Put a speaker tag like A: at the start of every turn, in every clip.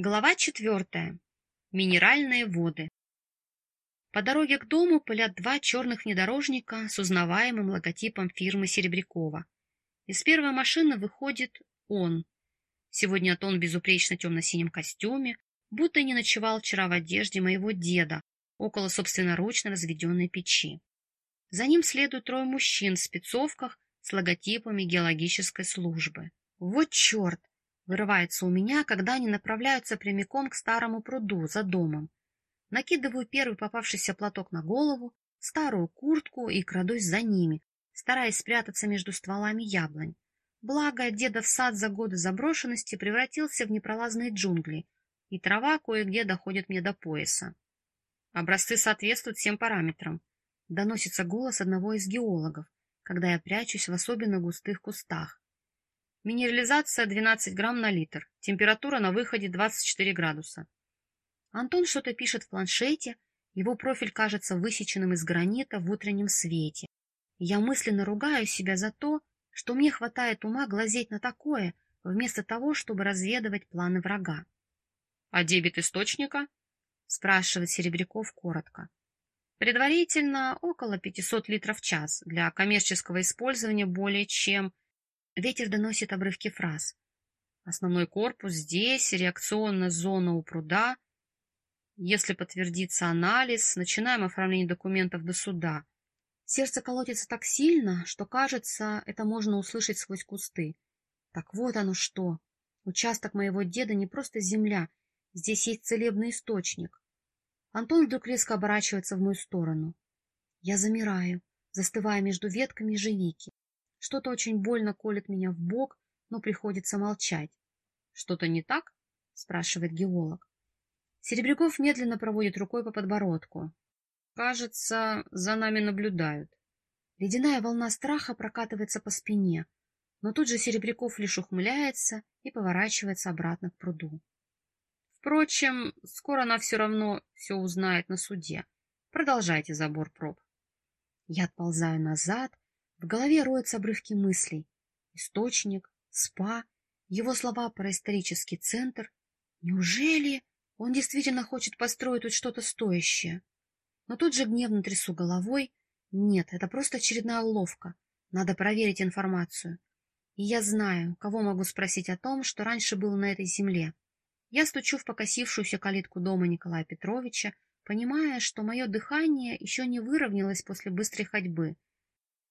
A: Глава четвертая. Минеральные воды. По дороге к дому пылят два черных внедорожника с узнаваемым логотипом фирмы Серебрякова. Из первой машины выходит он. Сегодня он в безупречно темно-синем костюме, будто не ночевал вчера в одежде моего деда, около собственноручно разведенной печи. За ним следуют трое мужчин в спецовках с логотипами геологической службы. Вот черт! Вырывается у меня, когда они направляются прямиком к старому пруду за домом. Накидываю первый попавшийся платок на голову, старую куртку и крадусь за ними, стараясь спрятаться между стволами яблонь. Благо, дедов сад за годы заброшенности превратился в непролазные джунгли, и трава кое-где доходит мне до пояса. Образцы соответствуют всем параметрам. Доносится голос одного из геологов, когда я прячусь в особенно густых кустах. Минерализация 12 грамм на литр. Температура на выходе 24 градуса. Антон что-то пишет в планшете, его профиль кажется высеченным из гранита в утреннем свете. я мысленно ругаю себя за то, что мне хватает ума глазеть на такое, вместо того, чтобы разведывать планы врага. — А дебет источника? — спрашивает Серебряков коротко. Предварительно около 500 литров в час, для коммерческого использования более чем Ветер доносит обрывки фраз. Основной корпус здесь, реакционная зона у пруда. Если подтвердится анализ, начинаем оформление документов до суда. Сердце колотится так сильно, что, кажется, это можно услышать сквозь кусты. Так вот оно что. Участок моего деда не просто земля, здесь есть целебный источник. Антон вдруг резко оборачивается в мою сторону. Я замираю, застывая между ветками ежевики. Что-то очень больно колет меня в бок, но приходится молчать. Что-то не так? спрашивает геолог. Серебряков медленно проводит рукой по подбородку. Кажется, за нами наблюдают. Ледяная волна страха прокатывается по спине, но тут же Серебряков лишь ухмыляется и поворачивается обратно к пруду. Впрочем, скоро она все равно все узнает на суде. Продолжайте забор проб. Я отползаю назад, в голове роются обрывки мыслей. Источник, спа, его слова про исторический центр. Неужели он действительно хочет построить тут что-то стоящее? Но тут же гневно трясу головой. Нет, это просто очередная уловка. Надо проверить информацию. И я знаю, кого могу спросить о том, что раньше было на этой земле. Я стучу в покосившуюся калитку дома Николая Петровича, понимая, что мое дыхание еще не выровнялось после быстрой ходьбы.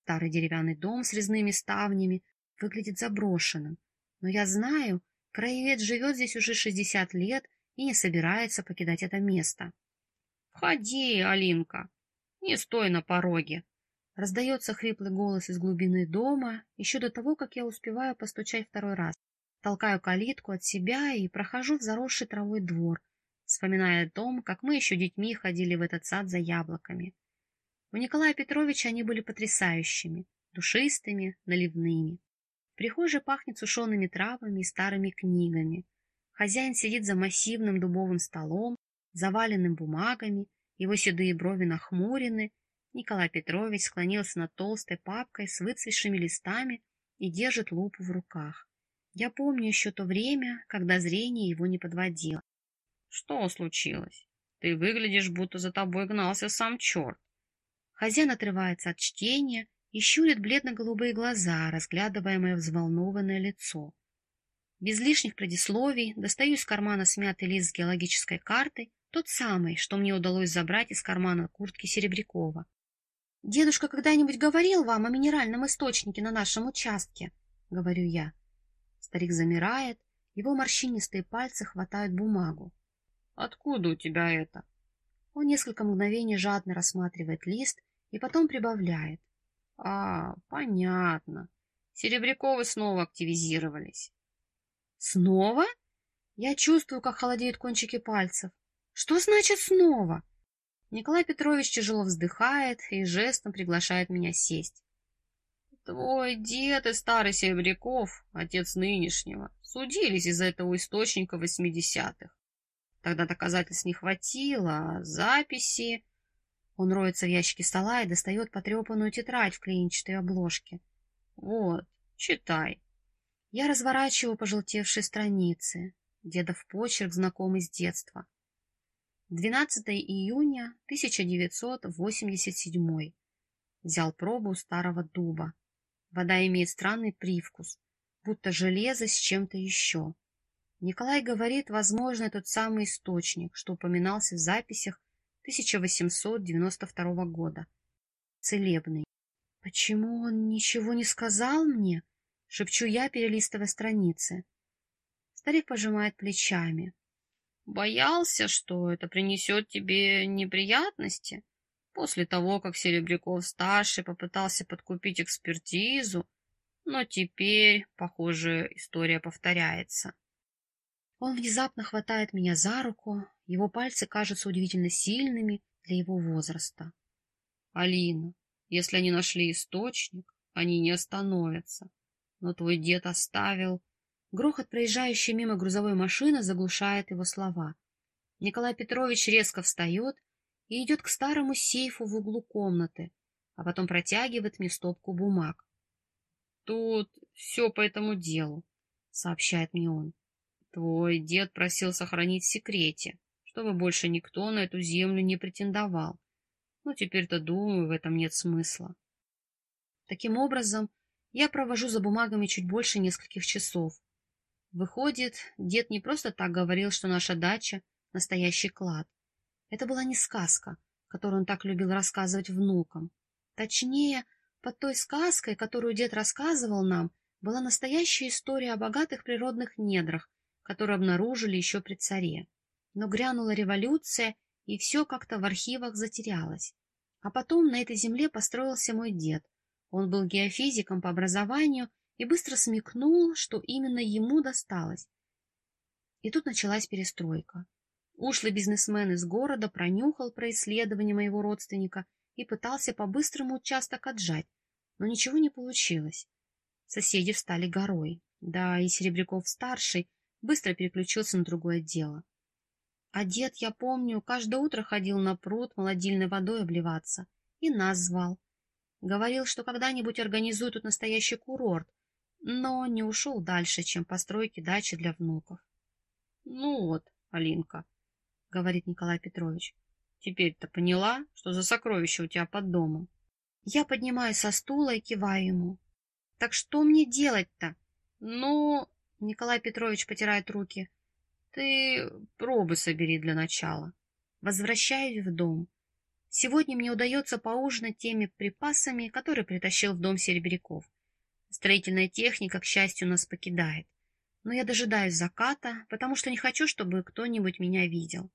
A: Старый деревянный дом с резными ставнями выглядит заброшенным, но я знаю, краевед живет здесь уже шестьдесят лет и не собирается покидать это место. — Входи, Алинка, не стой на пороге. Раздается хриплый голос из глубины дома, еще до того, как я успеваю постучать второй раз. Толкаю калитку от себя и прохожу в заросший травой двор, вспоминая о том, как мы еще детьми ходили в этот сад за яблоками. У Николая Петровича они были потрясающими, душистыми, наливными. В прихожей пахнет сушеными травами и старыми книгами. Хозяин сидит за массивным дубовым столом, заваленным бумагами, его седые брови нахмурены. Николай Петрович склонился над толстой папкой с выцветшими листами и держит лупу в руках. Я помню еще то время, когда зрение его не подводило. — Что случилось? Ты выглядишь, будто за тобой гнался сам черт. Хозяин отрывается от чтения и щурит бледно-голубые глаза, разглядывая мое взволнованное лицо. Без лишних предисловий достаю из кармана смятый лист с геологической картой, тот самый, что мне удалось забрать из кармана куртки Серебрякова. — Дедушка когда-нибудь говорил вам о минеральном источнике на нашем участке? — говорю я. Старик замирает, его морщинистые пальцы хватают бумагу. — Откуда у тебя это? Он несколько мгновений жадно рассматривает лист, и потом прибавляет. А, понятно. Серебряковы снова активизировались. Снова? Я чувствую, как холодеют кончики пальцев. Что значит снова? Николай Петрович тяжело вздыхает и жестом приглашает меня сесть. Твой дед и старый Серебряков, отец нынешнего, судились из-за этого источника восьмидесятых. Тогда доказательств не хватило, а записи... Он роется в ящике стола и достает потрепанную тетрадь в клеенчатой обложке. Вот, читай. Я разворачиваю пожелтевшие страницы. дедов почерк, знакомый с детства. 12 июня 1987. Взял пробу старого дуба. Вода имеет странный привкус, будто железо с чем-то еще. Николай говорит, возможно, тот самый источник, что упоминался в записях 1892 года. Целебный. Почему он ничего не сказал мне? Шепчу я, перелистывая страницы. Старик пожимает плечами. Боялся, что это принесет тебе неприятности. После того, как Серебряков-старший попытался подкупить экспертизу, но теперь, похоже, история повторяется. Он внезапно хватает меня за руку, его пальцы кажутся удивительно сильными для его возраста. Алина, если они нашли источник, они не остановятся. Но твой дед оставил... Грохот проезжающей мимо грузовой машины заглушает его слова. Николай Петрович резко встает и идет к старому сейфу в углу комнаты, а потом протягивает мне стопку бумаг. «Тут все по этому делу», — сообщает мне он. «Твой дед просил сохранить в секрете, чтобы больше никто на эту землю не претендовал. Но теперь-то, думаю, в этом нет смысла». Таким образом, я провожу за бумагами чуть больше нескольких часов. Выходит, дед не просто так говорил, что наша дача — настоящий клад. Это была не сказка, которую он так любил рассказывать внукам. Точнее, под той сказкой, которую дед рассказывал нам, была настоящая история о богатых природных недрах, которые обнаружили еще при царе. Но грянула революция, и все как-то в архивах затерялось. А потом на этой земле построился мой дед — он был геофизиком по образованию и быстро смекнул, что именно ему досталось. И тут началась перестройка. Ушлый бизнесмен из города пронюхал про исследование моего родственника и пытался по-быстрому участок отжать, но ничего не получилось. Соседи встали горой, да и Серебряков-старший быстро переключился на другое дело. А дед, я помню, каждое утро ходил на пруд молодильной водой обливаться и нас звал. Говорил, что когда-нибудь организует тут настоящий курорт, но не ушел дальше, чем постройки дачи для внуков. — Ну вот, Алинка, — говорит Николай Петрович, — теперь-то поняла, что за сокровище у тебя под домом. Я поднимаюсь со стула и киваю ему. — Так что мне делать-то? — Ну, — Николай Петрович потирает руки, — ты пробы собери для начала. Возвращаюсь в дом. Сегодня мне удается поужинать теми припасами, которые притащил в дом Серебряков. Строительная техника, к счастью, нас покидает. Но я дожидаюсь заката, потому что не хочу, чтобы кто-нибудь меня видел.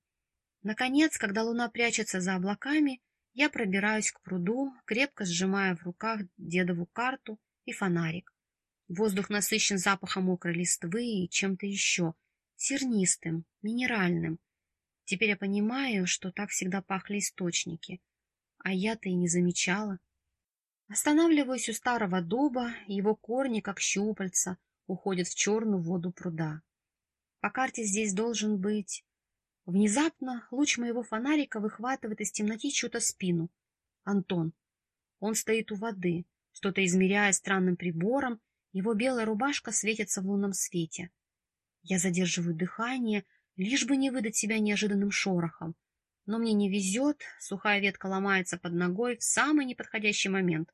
A: Наконец, когда луна прячется за облаками, я пробираюсь к пруду, крепко сжимая в руках дедову карту и фонарик. Воздух насыщен запахом мокрой листвы и чем-то еще, сернистым, минеральным, Теперь я понимаю, что так всегда пахли источники, а я-то и не замечала. Останавливаюсь у старого дуба, его корни, как щупальца, уходят в черную воду пруда. По карте здесь должен быть... Внезапно луч моего фонарика выхватывает из темноты чью-то спину. Антон. Он стоит у воды, что-то измеряя странным прибором, его белая рубашка светится в лунном свете. Я задерживаю дыхание, лишь бы не выдать себя неожиданным шорохом. Но мне не везет, сухая ветка ломается под ногой в самый неподходящий момент.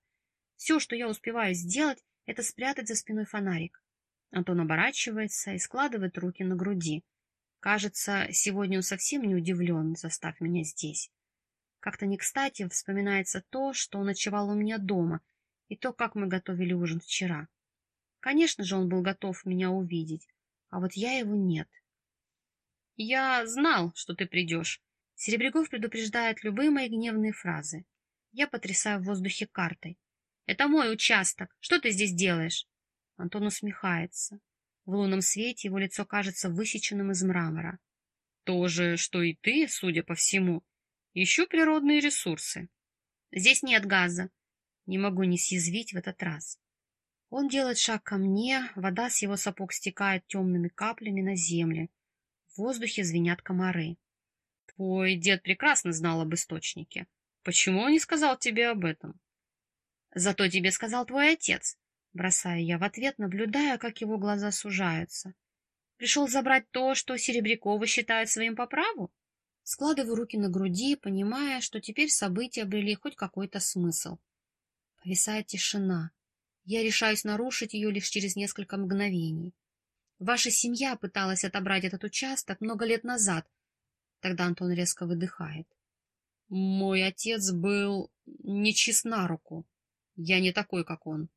A: Все, что я успеваю сделать, это спрятать за спиной фонарик. Антон оборачивается и складывает руки на груди. Кажется, сегодня он совсем не удивлен, застав меня здесь. Как-то не кстати вспоминается то, что он ночевал у меня дома, и то, как мы готовили ужин вчера. Конечно же, он был готов меня увидеть, а вот я его нет. Я знал, что ты придешь. Серебряков предупреждает любые мои гневные фразы. Я потрясаю в воздухе картой. Это мой участок. Что ты здесь делаешь? Антон усмехается. В лунном свете его лицо кажется высеченным из мрамора. То же, что и ты, судя по всему. Ищу природные ресурсы. Здесь нет газа. Не могу не съязвить в этот раз. Он делает шаг ко мне, вода с его сапог стекает темными каплями на землю, в воздухе звенят комары. Твой дед прекрасно знал об источнике. Почему он не сказал тебе об этом? Зато тебе сказал твой отец. Бросаю я в ответ, наблюдая, как его глаза сужаются. Пришел забрать то, что Серебрякова считает своим по праву? Складываю руки на груди, понимая, что теперь события обрели хоть какой-то смысл. Повисает тишина. Я решаюсь нарушить ее лишь через несколько мгновений. Ваша семья пыталась отобрать этот участок много лет назад. Тогда Антон резко выдыхает. Мой отец был нечист на руку. Я не такой, как он.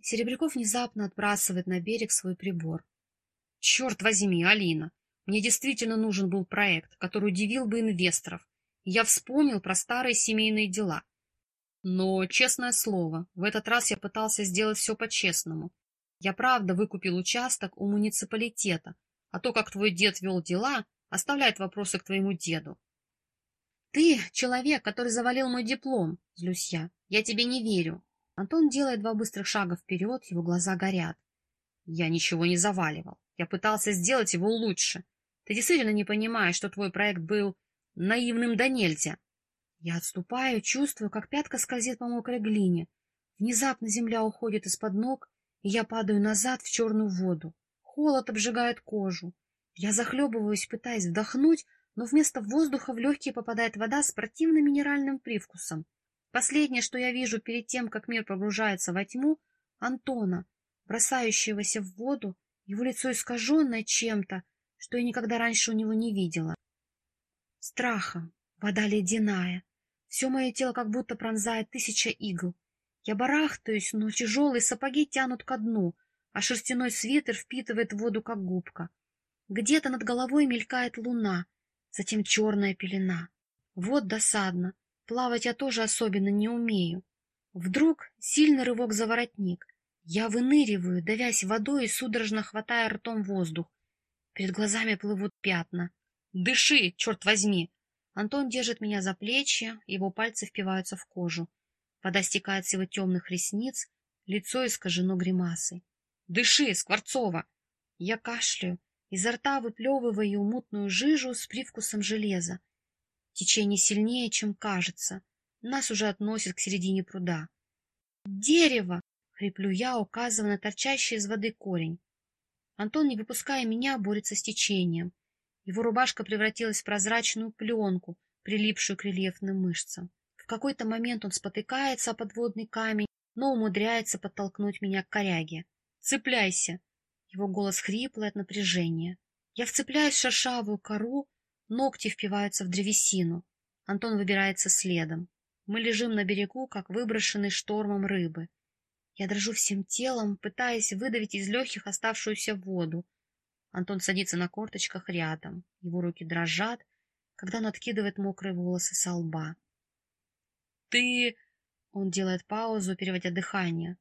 A: Серебряков внезапно отбрасывает на берег свой прибор. Черт возьми, Алина, мне действительно нужен был проект, который удивил бы инвесторов. Я вспомнил про старые семейные дела. Но, честное слово, в этот раз я пытался сделать все по-честному. Я правда выкупил участок у муниципалитета, а то, как твой дед вел дела, оставляет вопросы к твоему деду. Ты человек, который завалил мой диплом, злюсь я. Я тебе не верю. Антон делает два быстрых шага вперед, его глаза горят. Я ничего не заваливал. Я пытался сделать его лучше. Ты действительно не понимаешь, что твой проект был наивным до нельзя. Я отступаю, чувствую, как пятка скользит по мокрой глине. Внезапно земля уходит из-под ног, и я падаю назад в черную воду. Холод обжигает кожу. Я захлебываюсь, пытаясь вдохнуть, но вместо воздуха в легкие попадает вода с противным минеральным привкусом. Последнее, что я вижу перед тем, как мир погружается во тьму, Антона, бросающегося в воду, его лицо искаженное чем-то, что я никогда раньше у него не видела. Страхом, вода ледяная, все мое тело как будто пронзает тысяча игл. Я барахтаюсь, но тяжелые сапоги тянут ко дну, а шерстяной свитер впитывает воду, как губка. Где-то над головой мелькает луна, затем черная пелена. Вот досадно. Плавать я тоже особенно не умею. Вдруг сильный рывок за воротник. Я выныриваю, давясь водой и судорожно хватая ртом воздух. Перед глазами плывут пятна. «Дыши, черт возьми!» Антон держит меня за плечи, его пальцы впиваются в кожу. Вода стекает с его темных ресниц, лицо искажено гримасой. «Дыши, Скворцова!» Я кашляю, изо рта выплевываю мутную жижу с привкусом железа. Течение сильнее, чем кажется. Нас уже относят к середине пруда. «Дерево!» — хриплю я, указывая на торчащий из воды корень. Антон, не выпуская меня, борется с течением. Его рубашка превратилась в прозрачную пленку, прилипшую к рельефным мышцам. В какой-то момент он спотыкается о подводный камень, но умудряется подтолкнуть меня к коряге. «Цепляйся!» Его голос хриплый от напряжения. Я вцепляюсь в шершавую кору, ногти впиваются в древесину. Антон выбирается следом. Мы лежим на берегу, как выброшенные штормом рыбы. Я дрожу всем телом, пытаясь выдавить из легких оставшуюся воду, Антон садится на корточках рядом. Его руки дрожат, когда он откидывает мокрые волосы со лба. «Ты...» Он делает паузу, переводя дыхание.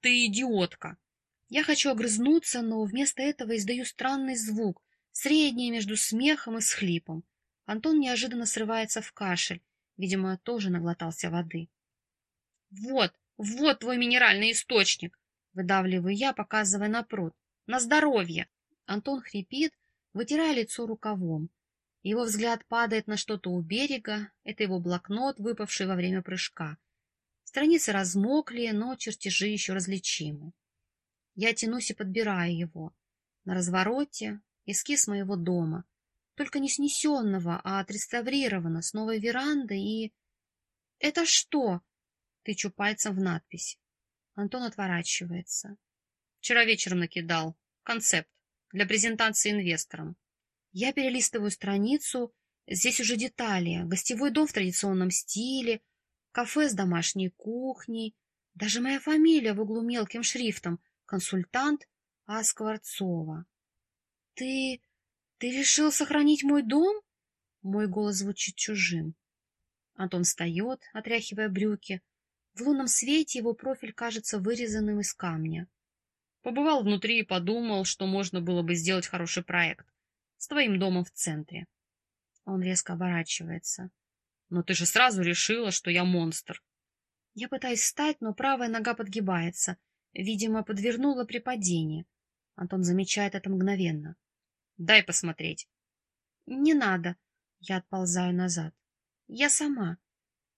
A: «Ты идиотка!» Я хочу огрызнуться, но вместо этого издаю странный звук, средний между смехом и схлипом. Антон неожиданно срывается в кашель, видимо, тоже наглотался воды. «Вот, вот твой минеральный источник!» Выдавливаю я, показывая на пруд. «На здоровье!» Антон хрипит, вытирая лицо рукавом. Его взгляд падает на что-то у берега. Это его блокнот, выпавший во время прыжка. Страницы размокли, но чертежи еще различимы. Я тянусь и подбираю его. На развороте эскиз моего дома. Только не снесенного, а отреставрировано, с новой верандой и... «Это что?» — тычу пальцем в надпись. Антон отворачивается. «Вчера вечером накидал. Концепт для презентации инвесторам. Я перелистываю страницу, здесь уже детали, гостевой дом в традиционном стиле, кафе с домашней кухней, даже моя фамилия в углу мелким шрифтом, консультант А. Скворцова. Ты... ты решил сохранить мой дом? Мой голос звучит чужим. Антон встает, отряхивая брюки. В лунном свете его профиль кажется вырезанным из камня. Побывал внутри и подумал, что можно было бы сделать хороший проект. С твоим домом в центре. Он резко оборачивается. Но ты же сразу решила, что я монстр. Я пытаюсь встать, но правая нога подгибается. Видимо, подвернула при падении. Антон замечает это мгновенно. Дай посмотреть. Не надо. Я отползаю назад. Я сама.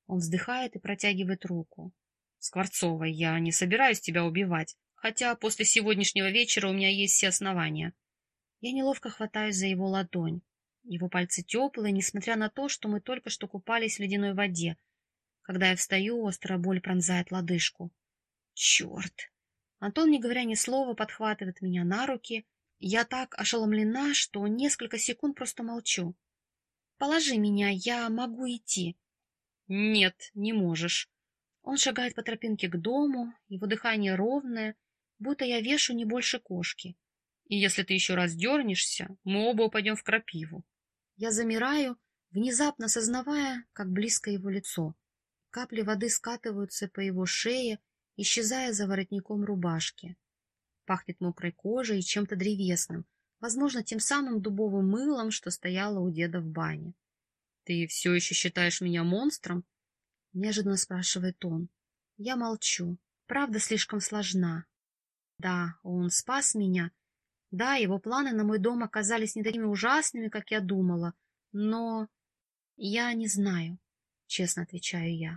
A: Он вздыхает и протягивает руку. Скворцова, я не собираюсь тебя убивать хотя после сегодняшнего вечера у меня есть все основания. Я неловко хватаюсь за его ладонь. Его пальцы теплые, несмотря на то, что мы только что купались в ледяной воде. Когда я встаю, острая боль пронзает лодыжку. Черт! Антон, не говоря ни слова, подхватывает меня на руки. Я так ошеломлена, что несколько секунд просто молчу. Положи меня, я могу идти. Нет, не можешь. Он шагает по тропинке к дому, его дыхание ровное, будто я вешу не больше кошки. И если ты еще раз дернешься, мы оба упадем в крапиву. Я замираю, внезапно сознавая, как близко его лицо. Капли воды скатываются по его шее, исчезая за воротником рубашки. Пахнет мокрой кожей и чем-то древесным, возможно, тем самым дубовым мылом, что стояло у деда в бане. — Ты все еще считаешь меня монстром? — неожиданно спрашивает он. Я молчу. Правда слишком сложна. Да, он спас меня, да, его планы на мой дом оказались не такими ужасными, как я думала, но я не знаю, честно отвечаю я.